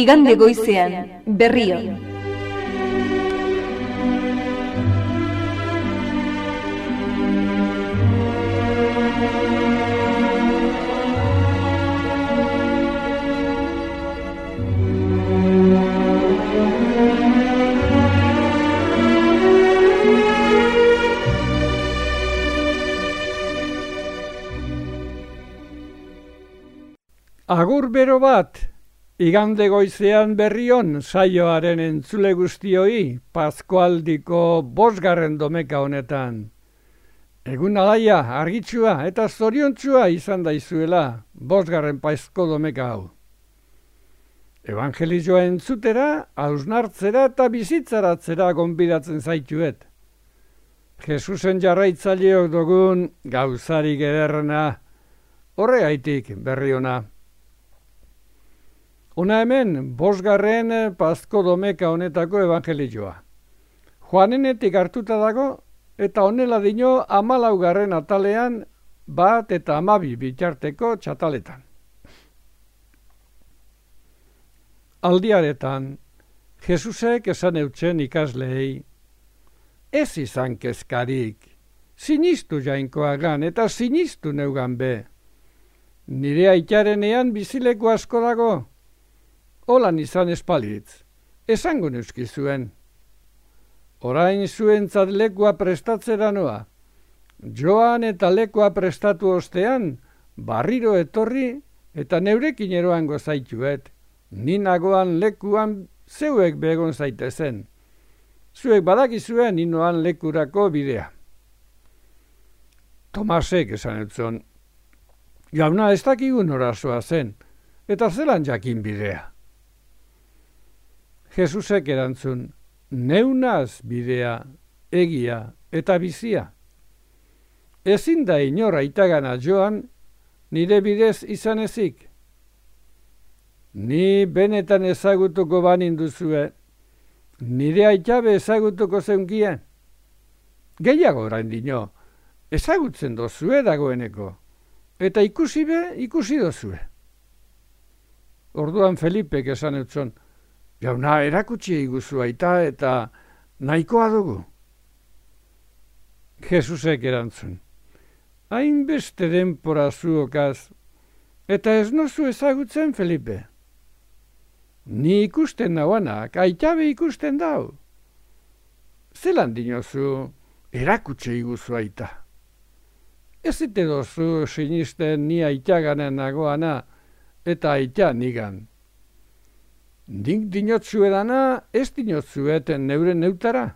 igande goizean berrion. Agur bero bat, igande goizean berrion saioaren entzule guztioi, Paskualdiko bosgarren domeka honetan. Egun alaia, argitsua eta zoriontsua izan daizuela, bosgarren paizko domeka hau. Evangelizioa entzutera, hausnartzera eta bizitzaratzera gonbidatzen zaituet. Jesusen jarraitzaileok dugun gauzarik ederrena, horregaitik berri ona. Una hemen, bosgarren pazko domeka honetako evangelioa. Joanenetik hartuta dago, eta honela dino amalaugarren atalean bat eta amabi bitxarteko txataletan. Aldiaretan, Jesusek esan eutzen ikaslehei, ez izan kezkarik, sinistu jainkoagan eta sinistu neugan be. Nire aitarenean bizileko asko dago, holan izan espalitz, esango neuski zuen. Orain zuen lekua prestatzera noa, joan eta lekua prestatu ostean, barriro etorri eta neurekin eroan gozaituet, ninagoan lekuan zeuek begon zaitezen. Zuek badakizuen inoan lekurako bidea. Tomasek esan etzon, jauna ez dakigun orazoa zen, eta zelan jakin bidea. Jesusek erantzun, neunaz bidea, egia eta bizia. Ezin da inor aitagana joan, nire bidez izan ezik. Ni benetan ezagutuko banin duzue, nire aitabe ezagutuko zeunkien. Gehiago orain dino, ezagutzen dozue dagoeneko, eta ikusi be, ikusi dozue. Orduan Felipek esan utzon, Jauna, erakutsi eguzu aita eta nahikoa dugu. Jesusek erantzun. Hain beste denpora zuokaz, eta ez nozu ezagutzen, Felipe. Ni ikusten nauanak, aitabe ikusten dau. Zelan dinozu erakutsi eguzu aita. Ez ite dozu sinisten ni aitaganen nagoana, eta aita nigan. Nik dinotzu edana, ez dinotzu eten neure neutara.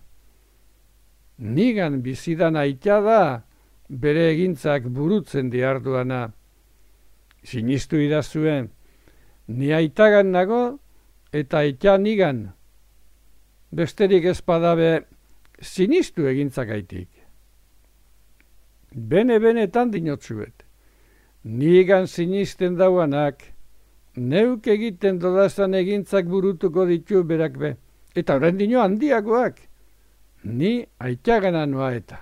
Nigan bizidan aita da, bere egintzak burutzen diarduana. Sinistu idazuen, ni aitagan nago, eta aita nigan. Besterik ezpadabe, sinistu egintzak aitik. Bene-benetan dinotzuet. Nigan sinisten dauanak, neuk egiten dodazan egintzak burutuko ditu berak be. Eta horren dino handiagoak, ni aitagana noa eta.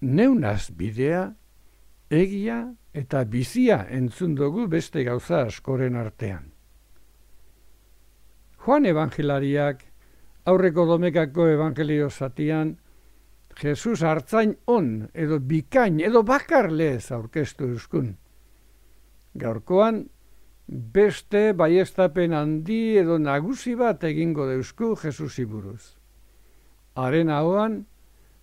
Neunaz bidea, egia eta bizia entzun dugu beste gauza askoren artean. Juan evangelariak, aurreko domekako evangelio zatian, Jesus hartzain on edo bikain edo bakar lez aurkeztu euskun. Gaurkoan, beste baiestapen handi edo nagusi bat egingo deusku Jesus buruz. Haren hauan,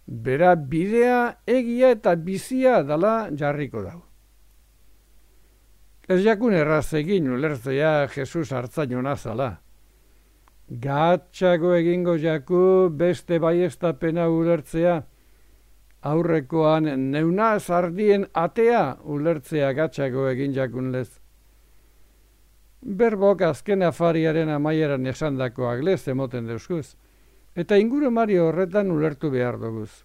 bera bidea egia eta bizia dala jarriko dau. Ez jakun erraz egin ulertzea Jesus hartzain zala. Gatxago egingo jaku beste baiestapena ulertzea, aurrekoan neuna zardien atea ulertzea gatxago egin jakun lez. Berbok azken afariaren amaieran esandakoak lez emoten deuskuz, eta inguru mario horretan ulertu behar duguz.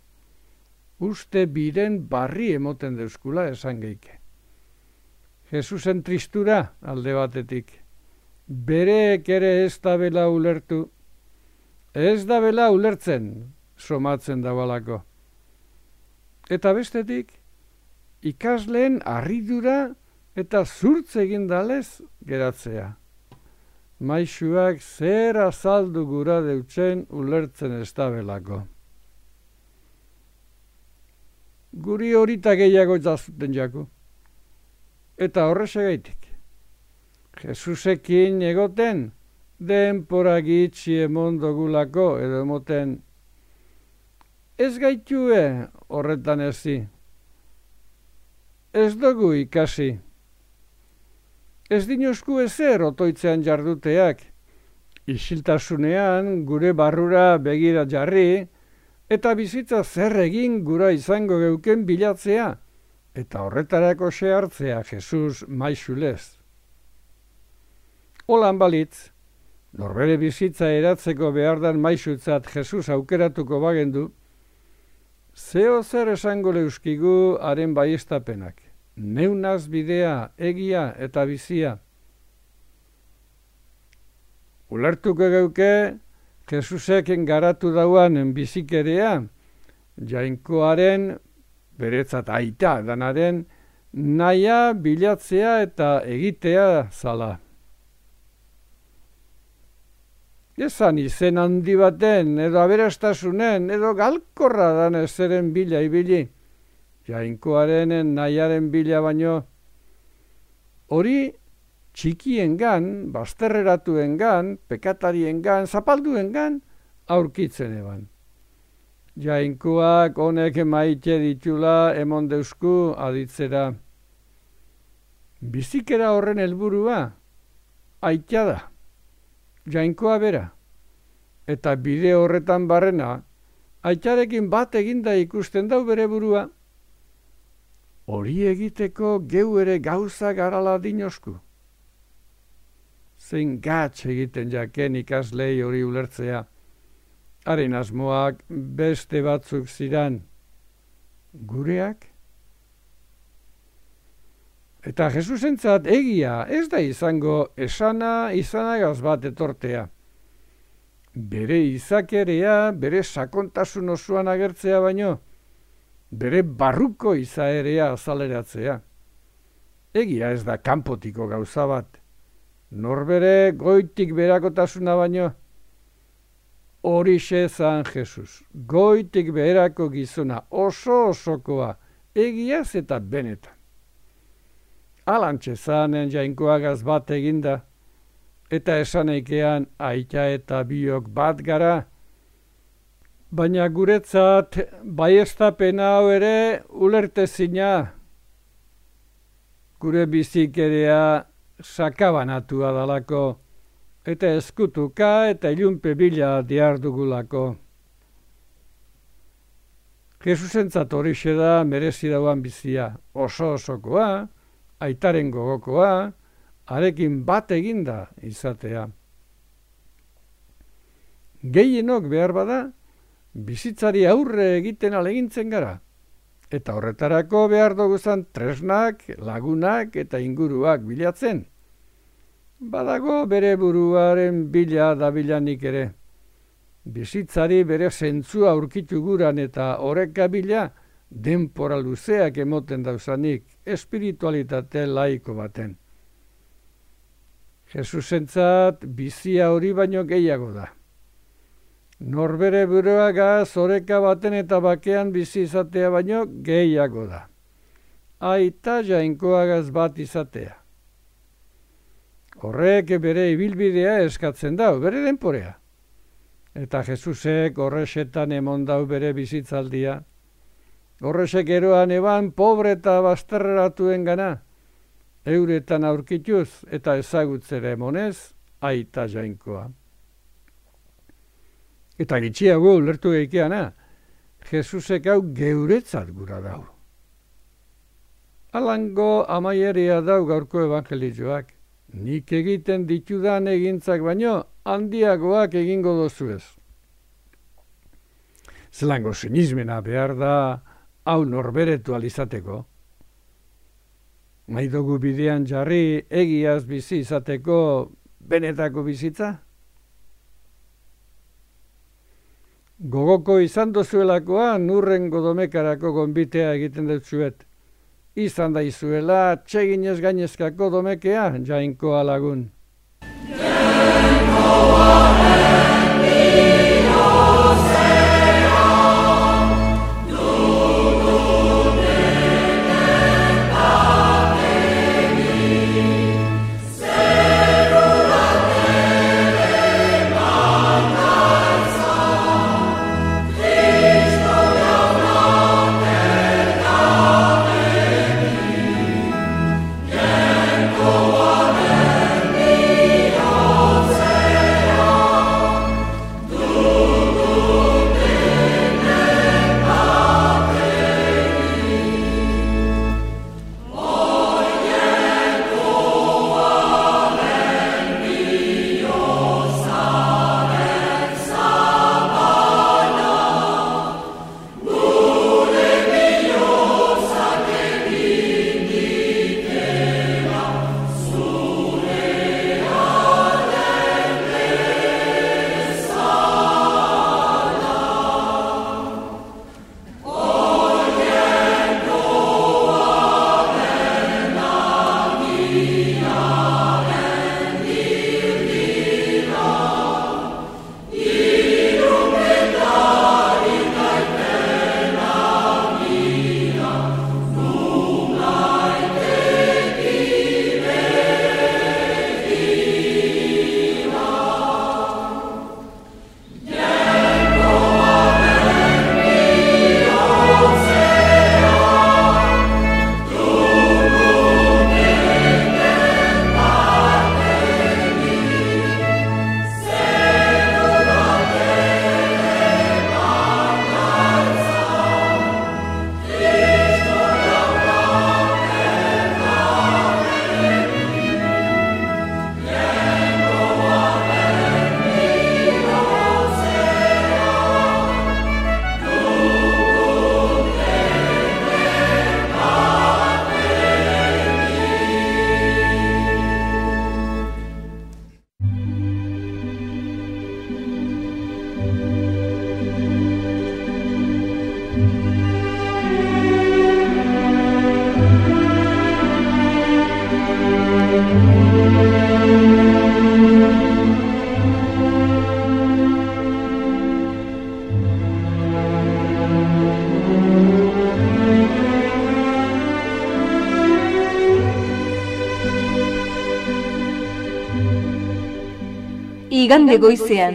Uste biren barri emoten deuskula esan geike. Jesusen tristura alde batetik bereek ere ez da bela ulertu, ez da bela ulertzen somatzen da balako. Eta bestetik, ikasleen arridura eta zurtz egin dalez geratzea. Maixuak zer azaldu gura deutzen ulertzen ez belako. Guri horita gehiago jazuten jako. Eta horrezegaitik. Jesusekin egoten, denpora gitsi emon dogulako edo emoten ez gaitue horretan ezi. Ez dugu ikasi. Ez dinosku ezer otoitzean jarduteak. Isiltasunean gure barrura begira jarri eta bizitza zer egin gura izango geuken bilatzea eta horretarako xe hartzea Jesus maixulez. Olan balitz, Norbere bizitza eratzeko behar dan maixutzat Jesus aukeratuko bagendu, zeo zer esango leuskigu haren baiestapenak. Neunaz bidea, egia eta bizia. Ulertuko geuke, Jesuseken garatu dauan bizikerea, jainkoaren, beretzat aita danaren, naia bilatzea eta egitea zala. Ezan izen handi baten, edo aberastasunen, edo galkorra dan ezeren bila ibili. Jainkoaren nahiaren bila baino. Hori txikien gan, bazterreratuen gan, pekatarien gan, zapalduen gan, aurkitzen eban. Jainkoak honek maite ditula emon deusku aditzera. Bizikera horren helburua aitea da jainkoa bera. Eta bide horretan barrena, aitzarekin bat eginda ikusten dau bere burua. Hori egiteko geu ere gauza garala dinosku. Zein gatz egiten jaken ikaslei hori ulertzea. Haren asmoak beste batzuk ziran. Gureak? Eta Jesusentzat egia ez da izango esana izanagaz bat etortea. Bere izakerea, bere sakontasun osoan agertzea baino, bere barruko izaerea azaleratzea. Egia ez da kanpotiko gauza bat. Norbere goitik berakotasuna baino, hori zan Jesus. Goitik berako gizuna oso osokoa, egiaz eta benetan alantxe zanen jainkoagaz bat eginda, eta esaneikean aita eta biok bat gara, baina guretzat baiestapena hau ere ulertezina, gure bizikerea sakabanatua dalako, eta eskutuka eta ilunpe bila diardugulako. Jesusentzat hori da merezi dauan bizia, oso osokoa, aitaren gogokoa, arekin bat eginda izatea. Gehienok behar bada, bizitzari aurre egiten alegintzen gara. Eta horretarako behar duguzan tresnak, lagunak eta inguruak bilatzen. Badago bere buruaren bila da bilanik ere. Bizitzari bere zentzua aurkitu guran eta horreka bila, denpora luzeak emoten dauzanik espiritualitate laiko baten. Jesusentzat bizia hori baino gehiago da. Norbere buruaga zoreka baten eta bakean bizi izatea baino gehiago da. Aita jainkoagaz bat izatea. Horrek bere ibilbidea eskatzen dau, bere denporea. Eta Jesusek horresetan emon dau bere bizitzaldia. Horrezek eroan eban pobre eta bazterratuen gana, euretan aurkituz eta ezagutzere emonez, aita jainkoa. Eta gitxiago lertu geikeana, Jesusek hau geuretzat gura dau. Alango amaieria dau gaurko evangelizioak, nik egiten ditudan egintzak baino, handiagoak egingo dozu ez. Zelango sinizmena behar da, hau norberetu alizateko. Maidugu bidean jarri egiaz bizi izateko benetako bizitza? Gogoko izan dozuelakoa nurren godomekarako gonbitea egiten dut zuet. izan da izuela txeginez gainezkako domekea jainkoa lagun. Igande goizean